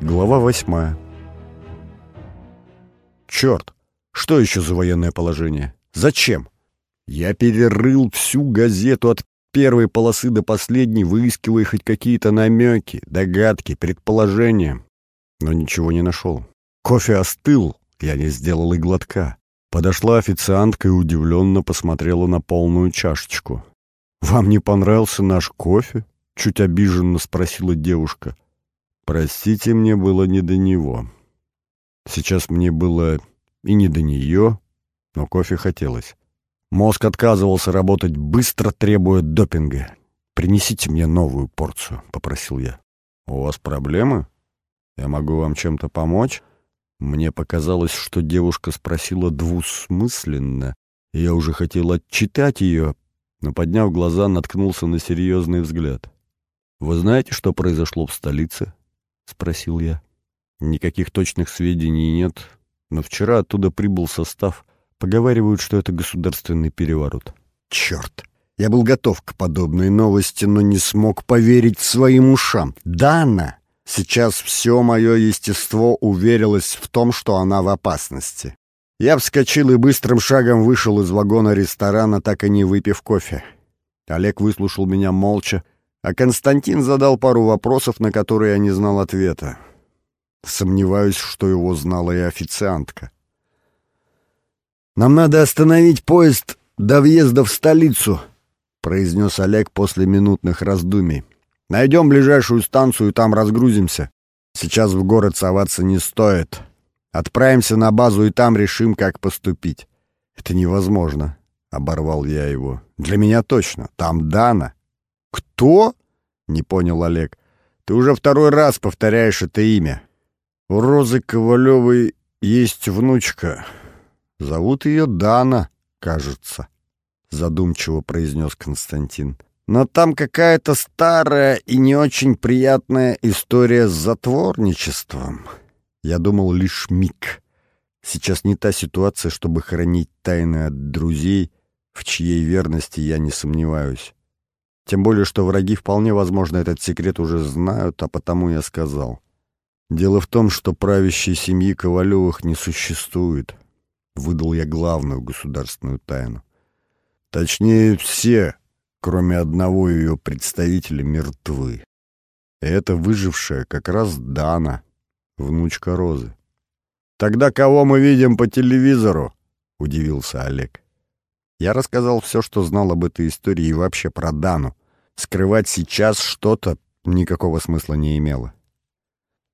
Глава восьмая. Черт! Что еще за военное положение? Зачем? Я перерыл всю газету от первой полосы до последней, выискивая хоть какие-то намеки, догадки, предположения. Но ничего не нашел. Кофе остыл, я не сделал и глотка. Подошла официантка и удивленно посмотрела на полную чашечку. «Вам не понравился наш кофе?» — чуть обиженно спросила девушка. «Простите, мне было не до него. Сейчас мне было и не до нее, но кофе хотелось. Мозг отказывался работать быстро, требуя допинга. «Принесите мне новую порцию», — попросил я. «У вас проблемы? Я могу вам чем-то помочь?» Мне показалось, что девушка спросила двусмысленно, я уже хотел отчитать ее, но, подняв глаза, наткнулся на серьезный взгляд. «Вы знаете, что произошло в столице?» — спросил я. «Никаких точных сведений нет, но вчера оттуда прибыл состав. Поговаривают, что это государственный переворот». «Черт! Я был готов к подобной новости, но не смог поверить своим ушам. Дана!» Сейчас все мое естество уверилось в том, что она в опасности. Я вскочил и быстрым шагом вышел из вагона ресторана, так и не выпив кофе. Олег выслушал меня молча, а Константин задал пару вопросов, на которые я не знал ответа. Сомневаюсь, что его знала и официантка. «Нам надо остановить поезд до въезда в столицу», — произнес Олег после минутных раздумий. Найдем ближайшую станцию там разгрузимся. Сейчас в город соваться не стоит. Отправимся на базу и там решим, как поступить. Это невозможно, — оборвал я его. Для меня точно. Там Дана. Кто? — не понял Олег. Ты уже второй раз повторяешь это имя. У Розы Ковалевой есть внучка. Зовут ее Дана, кажется, — задумчиво произнес Константин. Но там какая-то старая и не очень приятная история с затворничеством. Я думал лишь миг. Сейчас не та ситуация, чтобы хранить тайны от друзей, в чьей верности я не сомневаюсь. Тем более, что враги вполне возможно этот секрет уже знают, а потому я сказал. Дело в том, что правящей семьи Ковалевых не существует. Выдал я главную государственную тайну. Точнее, все кроме одного ее представителя, мертвы. И эта выжившая как раз Дана, внучка Розы. «Тогда кого мы видим по телевизору?» — удивился Олег. Я рассказал все, что знал об этой истории и вообще про Дану. Скрывать сейчас что-то никакого смысла не имело.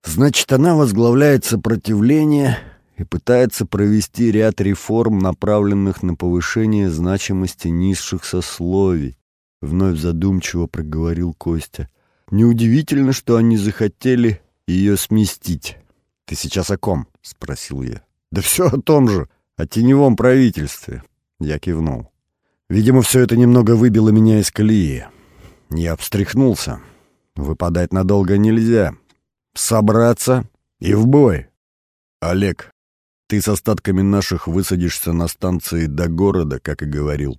Значит, она возглавляет сопротивление и пытается провести ряд реформ, направленных на повышение значимости низших сословий, Вновь задумчиво проговорил Костя. Неудивительно, что они захотели ее сместить. «Ты сейчас о ком?» — спросил я. «Да все о том же, о теневом правительстве». Я кивнул. Видимо, все это немного выбило меня из колеи. Я встряхнулся. Выпадать надолго нельзя. Собраться и в бой. Олег, ты с остатками наших высадишься на станции до города, как и говорил.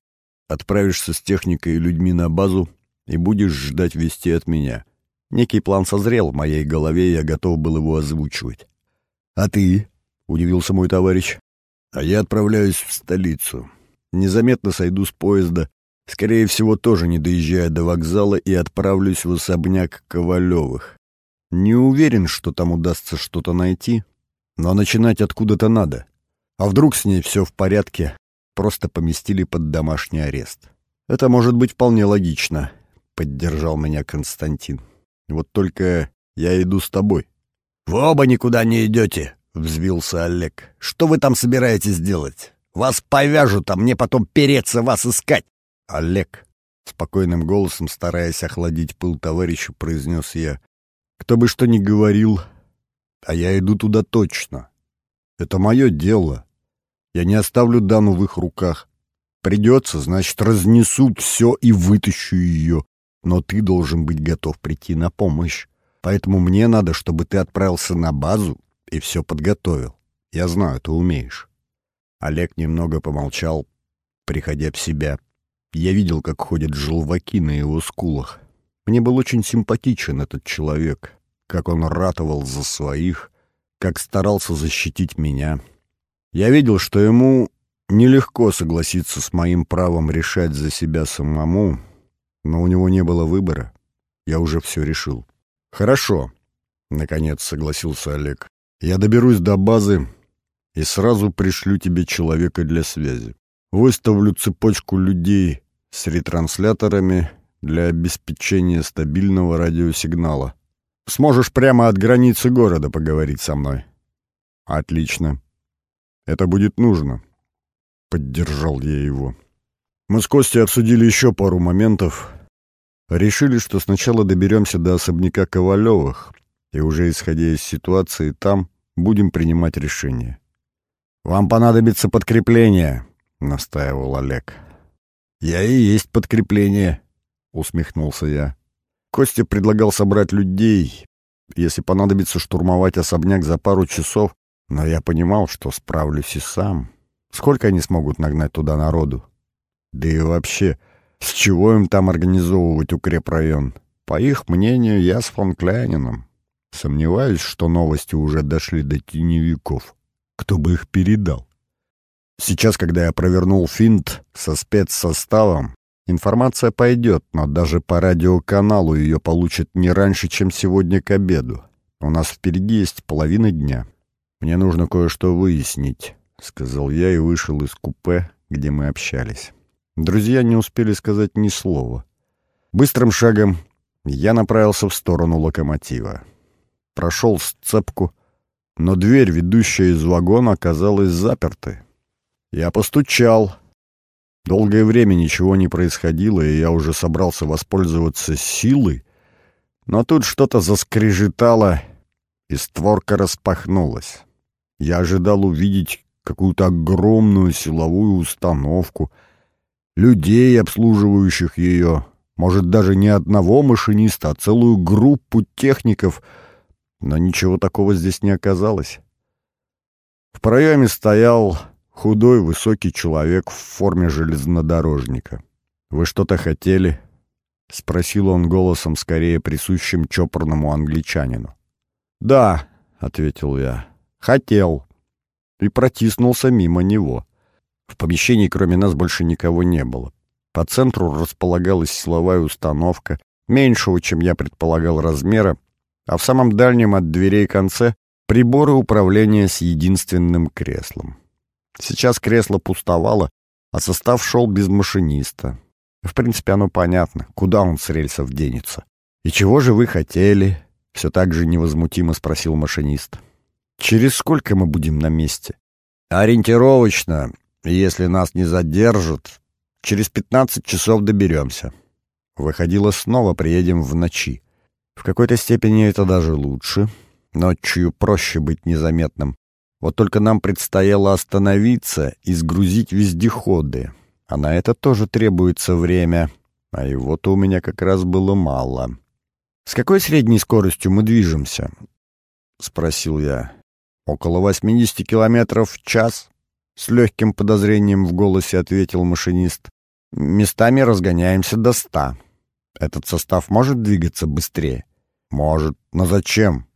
Отправишься с техникой и людьми на базу и будешь ждать вести от меня. Некий план созрел в моей голове, я готов был его озвучивать. «А ты?» — удивился мой товарищ. «А я отправляюсь в столицу. Незаметно сойду с поезда, скорее всего, тоже не доезжая до вокзала, и отправлюсь в особняк Ковалевых. Не уверен, что там удастся что-то найти, но начинать откуда-то надо. А вдруг с ней все в порядке, просто поместили под домашний арест. Это может быть вполне логично, поддержал меня Константин. Вот только я иду с тобой. Вы оба никуда не идете, взвился Олег. Что вы там собираетесь делать? Вас повяжут, а мне потом переться вас искать. Олег, спокойным голосом, стараясь охладить пыл товарищу, произнес я. Кто бы что ни говорил, а я иду туда точно. Это мое дело. Я не оставлю Дану в их руках. Придется, значит, разнесу все и вытащу ее. Но ты должен быть готов прийти на помощь. Поэтому мне надо, чтобы ты отправился на базу и все подготовил. Я знаю, ты умеешь. Олег немного помолчал, приходя в себя. Я видел, как ходят желваки на его скулах. Мне был очень симпатичен этот человек. как он ратовал за своих, как старался защитить меня. Я видел, что ему нелегко согласиться с моим правом решать за себя самому, но у него не было выбора. Я уже все решил. «Хорошо», — наконец согласился Олег. «Я доберусь до базы и сразу пришлю тебе человека для связи. Выставлю цепочку людей с ретрансляторами для обеспечения стабильного радиосигнала. Сможешь прямо от границы города поговорить со мной». «Отлично. Это будет нужно», — поддержал я его. Мы с Костей обсудили еще пару моментов, Решили, что сначала доберемся до особняка Ковалевых, и уже исходя из ситуации там, будем принимать решение. «Вам понадобится подкрепление», — настаивал Олег. «Я и есть подкрепление», — усмехнулся я. Костя предлагал собрать людей, если понадобится штурмовать особняк за пару часов, но я понимал, что справлюсь и сам. Сколько они смогут нагнать туда народу? Да и вообще, с чего им там организовывать укрепрайон? По их мнению, я с фон Кляйнином. Сомневаюсь, что новости уже дошли до теневиков. Кто бы их передал? Сейчас, когда я провернул финт со спецсоставом, информация пойдет, но даже по радиоканалу ее получат не раньше, чем сегодня к обеду. У нас впереди есть половина дня. Мне нужно кое-что выяснить, — сказал я и вышел из купе, где мы общались. Друзья не успели сказать ни слова. Быстрым шагом я направился в сторону локомотива. Прошел сцепку, но дверь, ведущая из вагона, оказалась запертой. Я постучал. Долгое время ничего не происходило, и я уже собрался воспользоваться силой, но тут что-то заскрежетало, и створка распахнулась. Я ожидал увидеть какую-то огромную силовую установку — людей, обслуживающих ее, может, даже не одного машиниста, а целую группу техников, но ничего такого здесь не оказалось. В проеме стоял худой высокий человек в форме железнодорожника. «Вы что-то хотели?» — спросил он голосом, скорее присущим чопорному англичанину. «Да», — ответил я, — «хотел». И протиснулся мимо него. В помещении кроме нас больше никого не было. По центру располагалась силовая установка, меньшего, чем я предполагал, размера, а в самом дальнем от дверей конце — приборы управления с единственным креслом. Сейчас кресло пустовало, а состав шел без машиниста. В принципе, оно понятно, куда он с рельсов денется. «И чего же вы хотели?» — все так же невозмутимо спросил машинист. «Через сколько мы будем на месте?» «Ориентировочно если нас не задержат, через пятнадцать часов доберемся. Выходило снова, приедем в ночи. В какой-то степени это даже лучше. Ночью проще быть незаметным. Вот только нам предстояло остановиться и сгрузить вездеходы. А на это тоже требуется время. А его-то у меня как раз было мало. «С какой средней скоростью мы движемся?» — спросил я. «Около 80 километров в час», с легким подозрением в голосе ответил машинист. Местами разгоняемся до ста. Этот состав может двигаться быстрее? Может. Но зачем?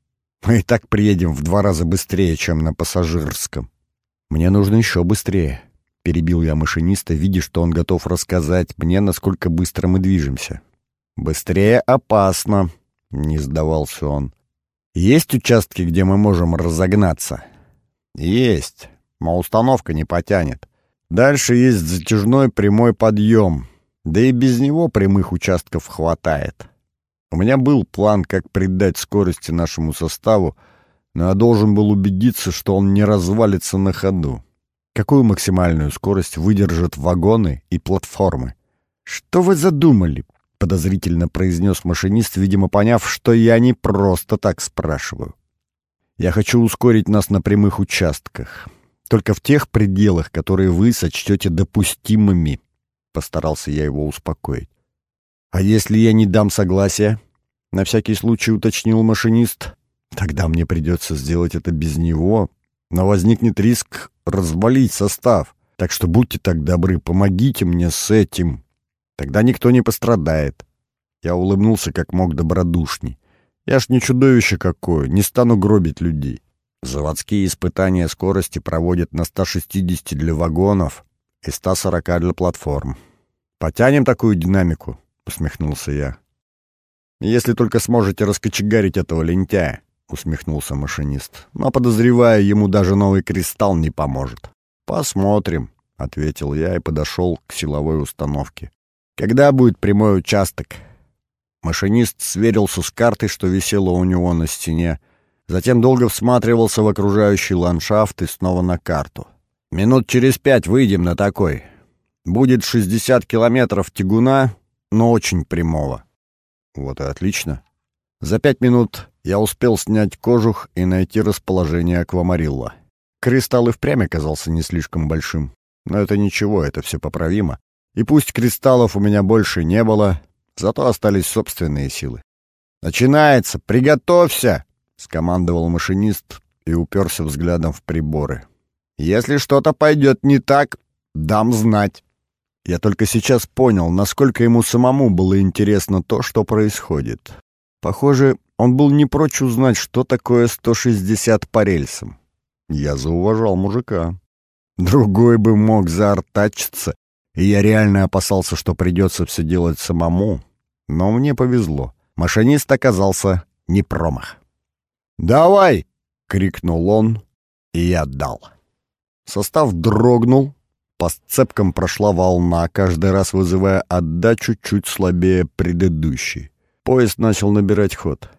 Мы и так приедем в два раза быстрее, чем на пассажирском. Мне нужно еще быстрее. Перебил я машиниста, видя, что он готов рассказать мне, насколько быстро мы движемся. «Быстрее опасно», — не сдавался он. «Есть участки, где мы можем разогнаться?» «Есть но установка не потянет. Дальше есть затяжной прямой подъем, да и без него прямых участков хватает. У меня был план, как придать скорости нашему составу, но я должен был убедиться, что он не развалится на ходу. Какую максимальную скорость выдержат вагоны и платформы? «Что вы задумали?» — подозрительно произнес машинист, видимо, поняв, что я не просто так спрашиваю. «Я хочу ускорить нас на прямых участках. Только в тех пределах, которые вы сочтете допустимыми, — постарался я его успокоить. А если я не дам согласия? На всякий случай уточнил машинист. Тогда мне придется сделать это без него, но возникнет риск развалить состав. Так что будьте так добры, помогите мне с этим. Тогда никто не пострадает. Я улыбнулся как мог добродушней. Я ж не чудовище какое, не стану гробить людей. Заводские испытания скорости проводят на 160 для вагонов и 140 для платформ. Потянем такую динамику, усмехнулся я. Если только сможете раскочегарить этого лентяя, усмехнулся машинист. Но, подозреваю, ему даже новый кристалл не поможет. Посмотрим, ответил я и подошел к силовой установке. Когда будет прямой участок? Машинист сверился с картой, что висела у него на стене, затем долго всматривался в окружающий ландшафт и снова на карту. «Минут через пять выйдем на такой. Будет 60 километров тягуна, но очень прямого». Вот и отлично. За пять минут я успел снять кожух и найти расположение аквамарилла. Кристалл и впрямь оказался не слишком большим. Но это ничего, это все поправимо. И пусть кристаллов у меня больше не было, зато остались собственные силы. «Начинается! Приготовься!» — скомандовал машинист и уперся взглядом в приборы. «Если что-то пойдет не так, дам знать». Я только сейчас понял, насколько ему самому было интересно то, что происходит. Похоже, он был не прочь узнать, что такое 160 по рельсам. Я зауважал мужика. Другой бы мог заортачиться, и я реально опасался, что придется все делать самому. Но мне повезло. Машинист оказался не промах. «Давай!» — крикнул он, и я дал. Состав дрогнул, по сцепкам прошла волна, каждый раз вызывая отдачу чуть слабее предыдущей. Поезд начал набирать ход.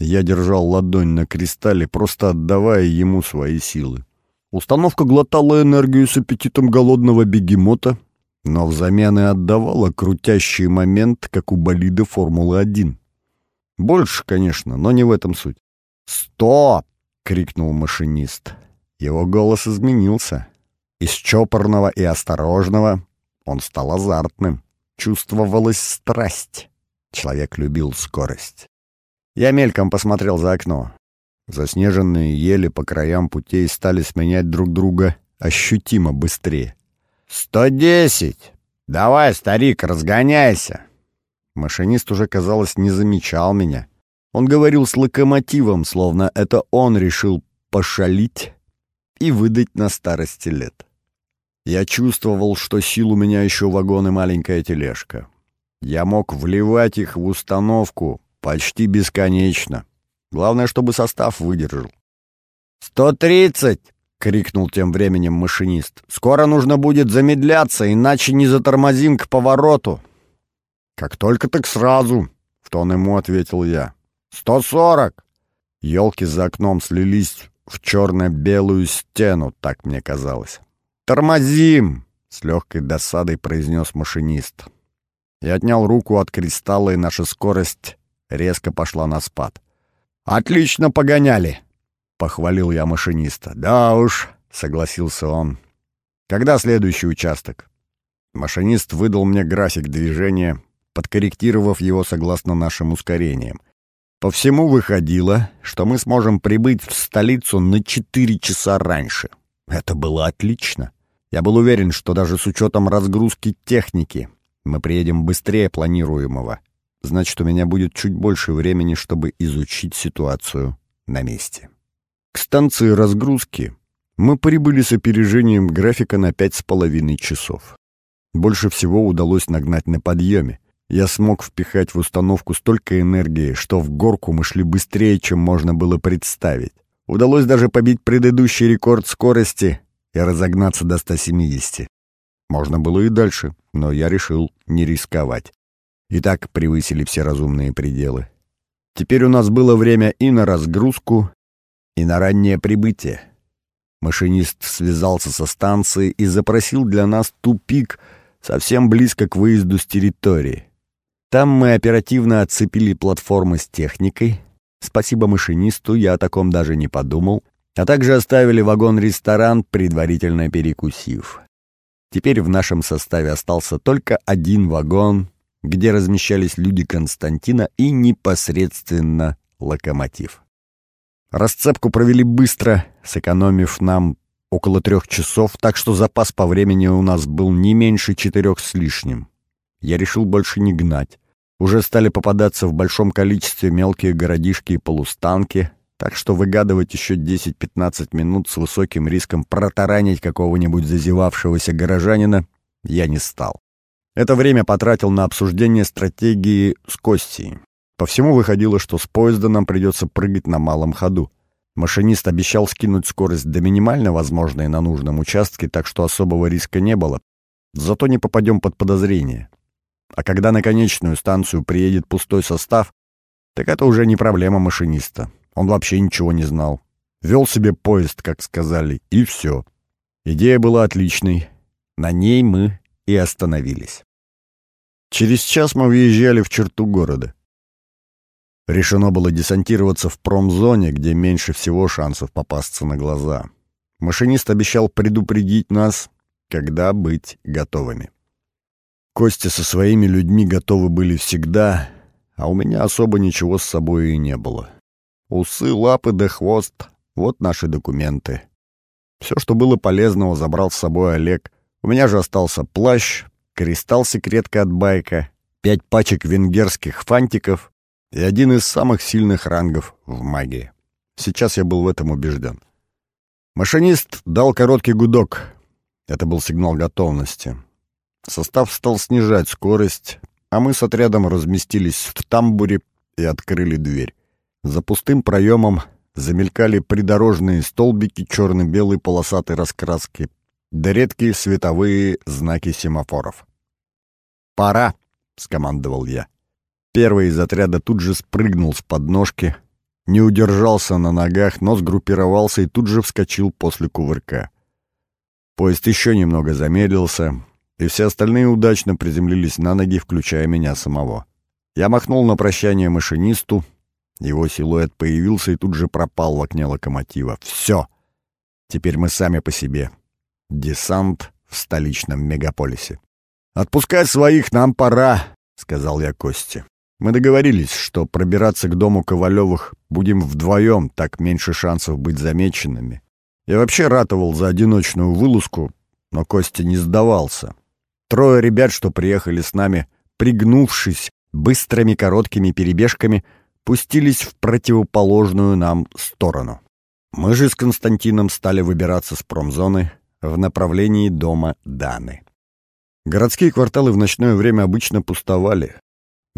Я держал ладонь на кристалле, просто отдавая ему свои силы. Установка глотала энергию с аппетитом голодного бегемота, но взамен и отдавала крутящий момент, как у болида Формулы-1. Больше, конечно, но не в этом суть. «Стоп!» — крикнул машинист. Его голос изменился. Из чопорного и осторожного он стал азартным. Чувствовалась страсть. Человек любил скорость. Я мельком посмотрел за окно. Заснеженные ели по краям путей стали сменять друг друга ощутимо быстрее. «Сто десять! Давай, старик, разгоняйся!» Машинист уже, казалось, не замечал меня. Он говорил с локомотивом, словно это он решил пошалить и выдать на старости лет. Я чувствовал, что сил у меня еще вагон и маленькая тележка. Я мог вливать их в установку почти бесконечно. Главное, чтобы состав выдержал. «Сто тридцать!» — крикнул тем временем машинист. «Скоро нужно будет замедляться, иначе не затормозим к повороту». «Как только так сразу!» — в тон ему ответил я. «Сто сорок!» Елки за окном слились в черно-белую стену, так мне казалось. «Тормозим!» — с легкой досадой произнес машинист. Я отнял руку от кристалла, и наша скорость резко пошла на спад. «Отлично погоняли!» — похвалил я машиниста. «Да уж», — согласился он. «Когда следующий участок?» Машинист выдал мне график движения, подкорректировав его согласно нашим ускорениям. По всему выходило, что мы сможем прибыть в столицу на четыре часа раньше. Это было отлично. Я был уверен, что даже с учетом разгрузки техники мы приедем быстрее планируемого. Значит, у меня будет чуть больше времени, чтобы изучить ситуацию на месте. К станции разгрузки мы прибыли с опережением графика на пять с половиной часов. Больше всего удалось нагнать на подъеме. Я смог впихать в установку столько энергии, что в горку мы шли быстрее, чем можно было представить. Удалось даже побить предыдущий рекорд скорости и разогнаться до 170. Можно было и дальше, но я решил не рисковать. И так превысили все разумные пределы. Теперь у нас было время и на разгрузку, и на раннее прибытие. Машинист связался со станцией и запросил для нас тупик совсем близко к выезду с территории. Там мы оперативно отцепили платформы с техникой. Спасибо машинисту, я о таком даже не подумал. А также оставили вагон-ресторан, предварительно перекусив. Теперь в нашем составе остался только один вагон, где размещались люди Константина и непосредственно локомотив. Расцепку провели быстро, сэкономив нам около трех часов, так что запас по времени у нас был не меньше четырех с лишним. Я решил больше не гнать. Уже стали попадаться в большом количестве мелкие городишки и полустанки, так что выгадывать еще 10-15 минут с высоким риском протаранить какого-нибудь зазевавшегося горожанина я не стал. Это время потратил на обсуждение стратегии с Костей. По всему выходило, что с поезда нам придется прыгать на малом ходу. Машинист обещал скинуть скорость до минимально возможной на нужном участке, так что особого риска не было. Зато не попадем под подозрение. А когда на конечную станцию приедет пустой состав, так это уже не проблема машиниста. Он вообще ничего не знал. Вел себе поезд, как сказали, и все. Идея была отличной. На ней мы и остановились. Через час мы въезжали в черту города. Решено было десантироваться в промзоне, где меньше всего шансов попасться на глаза. Машинист обещал предупредить нас, когда быть готовыми. Костя со своими людьми готовы были всегда, а у меня особо ничего с собой и не было. Усы, лапы да хвост — вот наши документы. Все, что было полезного, забрал с собой Олег. У меня же остался плащ, кристалл-секретка от байка, пять пачек венгерских фантиков и один из самых сильных рангов в магии. Сейчас я был в этом убежден. Машинист дал короткий гудок. Это был сигнал готовности. Состав стал снижать скорость, а мы с отрядом разместились в тамбуре и открыли дверь. За пустым проемом замелькали придорожные столбики черно-белой полосатой раскраски, да редкие световые знаки семафоров. «Пора!» — скомандовал я. Первый из отряда тут же спрыгнул с подножки, не удержался на ногах, но сгруппировался и тут же вскочил после кувырка. Поезд еще немного замедлился, и все остальные удачно приземлились на ноги, включая меня самого. Я махнул на прощание машинисту, его силуэт появился и тут же пропал в окне локомотива. «Все! Теперь мы сами по себе. Десант в столичном мегаполисе». «Отпускать своих нам пора», — сказал я Косте. Мы договорились, что пробираться к дому Ковалевых будем вдвоем, так меньше шансов быть замеченными. Я вообще ратовал за одиночную вылазку, но Костя не сдавался. Трое ребят, что приехали с нами, пригнувшись быстрыми короткими перебежками, пустились в противоположную нам сторону. Мы же с Константином стали выбираться с промзоны в направлении дома Даны. Городские кварталы в ночное время обычно пустовали,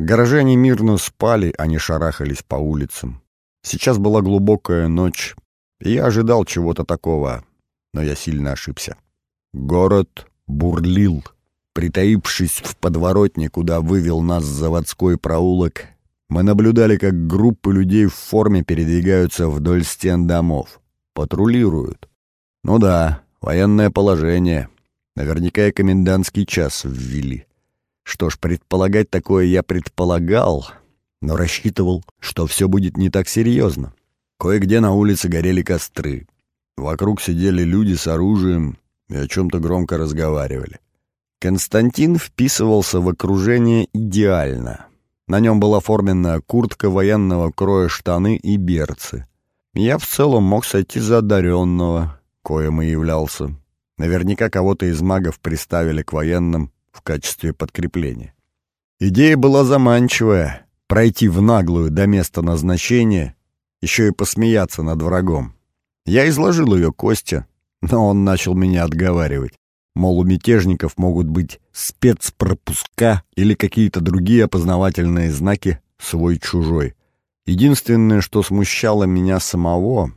Горожане мирно спали, а не шарахались по улицам. Сейчас была глубокая ночь, и я ожидал чего-то такого, но я сильно ошибся. Город бурлил. Притаившись в подворотне, куда вывел нас заводской проулок, мы наблюдали, как группы людей в форме передвигаются вдоль стен домов. Патрулируют. Ну да, военное положение. Наверняка и комендантский час ввели. Что ж, предполагать такое я предполагал, но рассчитывал, что все будет не так серьезно. Кое-где на улице горели костры. Вокруг сидели люди с оружием и о чем-то громко разговаривали. Константин вписывался в окружение идеально. На нем была форменная куртка военного кроя штаны и берцы. Я в целом мог сойти за одаренного, коим и являлся. Наверняка кого-то из магов приставили к военным в качестве подкрепления. Идея была заманчивая — пройти в наглую до места назначения, еще и посмеяться над врагом. Я изложил ее Костя, но он начал меня отговаривать. Мол, у мятежников могут быть спецпропуска или какие-то другие опознавательные знаки свой-чужой. Единственное, что смущало меня самого,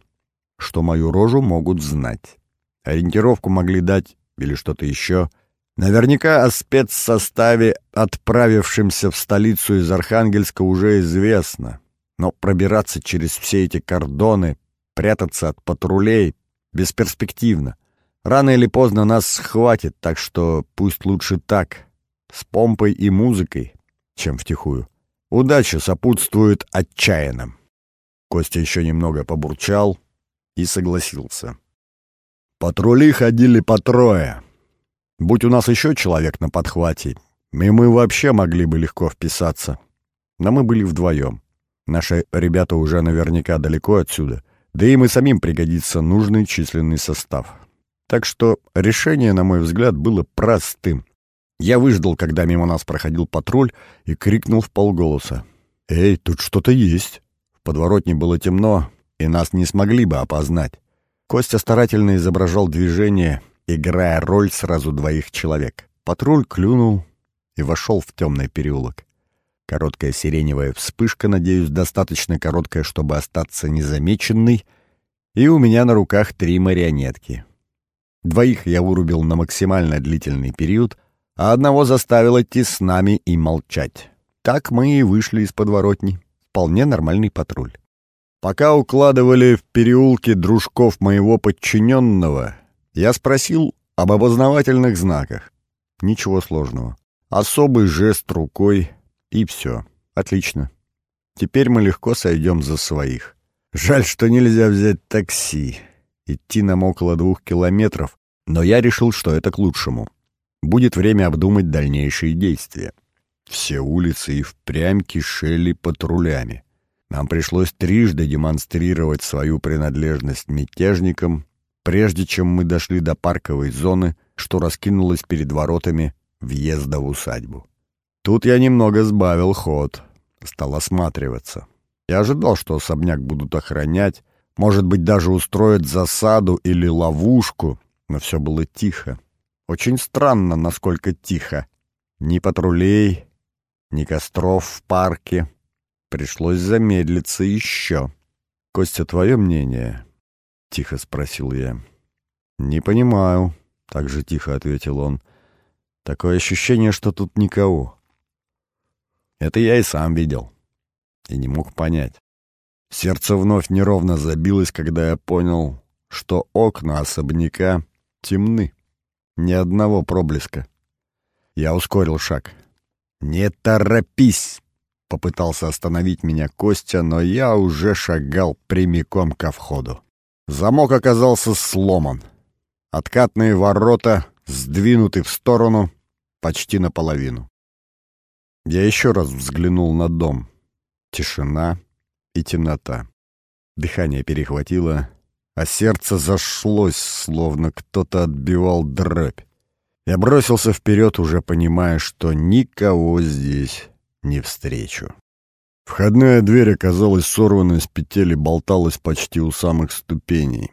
что мою рожу могут знать. Ориентировку могли дать или что-то еще — Наверняка о спецсоставе, отправившемся в столицу из Архангельска, уже известно. Но пробираться через все эти кордоны, прятаться от патрулей бесперспективно. Рано или поздно нас схватит, так что пусть лучше так, с помпой и музыкой, чем втихую. Удача сопутствует отчаянным. Костя еще немного побурчал и согласился. Патрули ходили по трое. Будь у нас еще человек на подхвате, и мы вообще могли бы легко вписаться. Но мы были вдвоем. Наши ребята уже наверняка далеко отсюда, да и самим пригодится нужный численный состав. Так что решение, на мой взгляд, было простым. Я выждал, когда мимо нас проходил патруль, и крикнул в полголоса. «Эй, тут что-то есть!» В подворотне было темно, и нас не смогли бы опознать. Костя старательно изображал движение, играя роль сразу двоих человек. Патруль клюнул и вошел в темный переулок. Короткая сиреневая вспышка, надеюсь, достаточно короткая, чтобы остаться незамеченной, и у меня на руках три марионетки. Двоих я вырубил на максимально длительный период, а одного заставил идти с нами и молчать. Так мы и вышли из подворотни. Вполне нормальный патруль. Пока укладывали в переулке дружков моего подчиненного, я спросил об обознавательных знаках. Ничего сложного. Особый жест рукой, и все. Отлично. Теперь мы легко сойдем за своих. Жаль, что нельзя взять такси. Идти нам около двух километров, но я решил, что это к лучшему. Будет время обдумать дальнейшие действия. Все улицы и впрямь кишели патрулями. Нам пришлось трижды демонстрировать свою принадлежность мятежникам, прежде чем мы дошли до парковой зоны, что раскинулась перед воротами въезда в усадьбу. Тут я немного сбавил ход, стал осматриваться. Я ожидал, что особняк будут охранять, может быть, даже устроят засаду или ловушку, но все было тихо. Очень странно, насколько тихо. Ни патрулей, ни костров в парке. Пришлось замедлиться еще. «Костя, твое мнение?» — тихо спросил я. «Не понимаю», — так же тихо ответил он. «Такое ощущение, что тут никого». Это я и сам видел. И не мог понять. Сердце вновь неровно забилось, когда я понял, что окна особняка темны. Ни одного проблеска. Я ускорил шаг. «Не торопись!» — попытался остановить меня Костя, но я уже шагал прямиком ко входу. Замок оказался сломан. Откатные ворота сдвинуты в сторону почти наполовину. Я еще раз взглянул на дом. Тишина и темнота. Дыхание перехватило, а сердце зашлось, словно кто-то отбивал дробь. Я бросился вперед, уже понимая, что никого здесь не встречу. Входная дверь оказалась сорванной с петель и болталась почти у самых ступеней.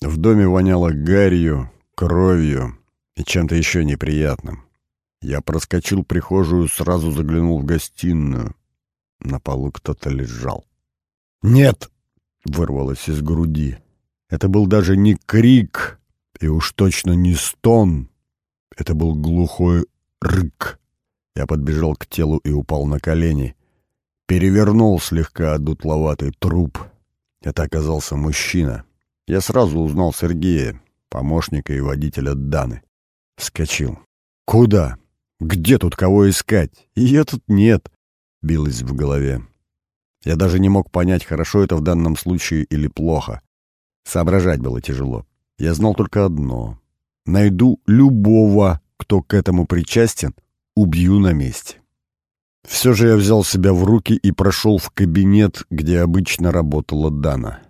В доме воняло гарью, кровью и чем-то еще неприятным. Я проскочил прихожую, сразу заглянул в гостиную. На полу кто-то лежал. «Нет!» — вырвалось из груди. Это был даже не крик, и уж точно не стон. Это был глухой рык. Я подбежал к телу и упал на колени. Перевернул слегка одутловатый труп. Это оказался мужчина. Я сразу узнал Сергея, помощника и водителя Даны. Вскочил. «Куда?» Где тут кого искать? Ее тут нет, билось в голове. Я даже не мог понять, хорошо это в данном случае или плохо. Соображать было тяжело. Я знал только одно. Найду любого, кто к этому причастен, убью на месте. Все же я взял себя в руки и прошел в кабинет, где обычно работала Дана.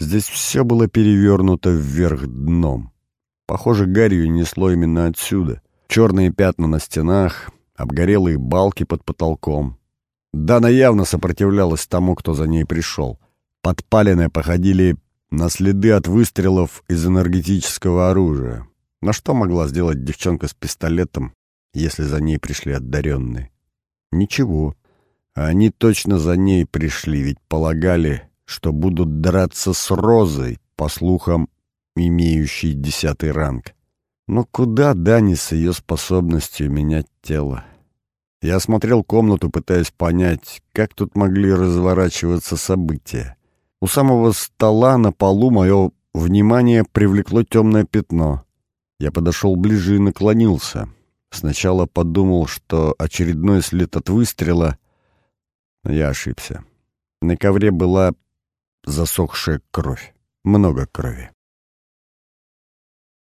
Здесь все было перевернуто вверх дном. Похоже, гарью несло именно отсюда — черные пятна на стенах, обгорелые балки под потолком. Дана явно сопротивлялась тому, кто за ней пришел. Подпаленные походили на следы от выстрелов из энергетического оружия. На что могла сделать девчонка с пистолетом, если за ней пришли одаренные? Ничего. Они точно за ней пришли, ведь полагали, что будут драться с Розой, по слухам, имеющей десятый ранг. Но куда Дани с ее способностью менять тело? Я осмотрел комнату, пытаясь понять, как тут могли разворачиваться события. У самого стола на полу мое внимание привлекло темное пятно. Я подошел ближе и наклонился. Сначала подумал, что очередной след от выстрела, но я ошибся. На ковре была засохшая кровь. Много крови.